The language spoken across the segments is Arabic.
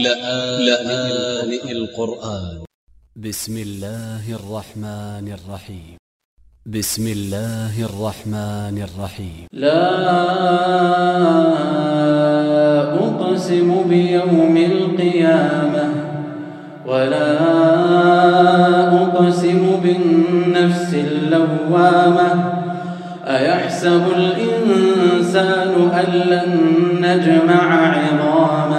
لآن القرآن. ب س م الله الرحمن الرحيم بسم الله الرحمن الرحيم لا أقسم بيوم القيامة ولا أقسم بالنفس اللوامة أيحسب الإنسان أن لن نجمع عظامه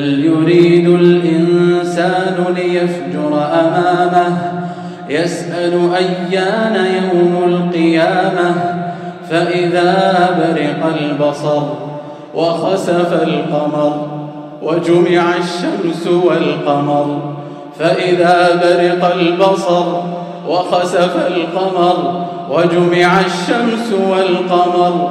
بل يريد الإنسان ليفجر أمامه يسأل أيان يوم القيامة فإذا برق البصر وخسف القمر وجمع الشمس والقمر فإذا برق البصر وخسف القمر وجمع الشمس والقمر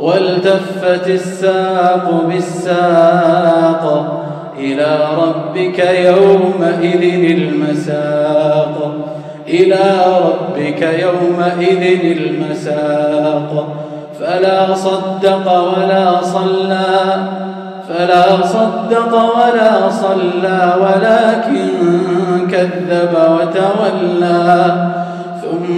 والتفت الساق بالساق إلى ربك يومئذ المساق. إلى ربك يومئذ المساق. فلا صدق ولا صلى. فلا صدق ولا صلى ولكن كذب وتولى.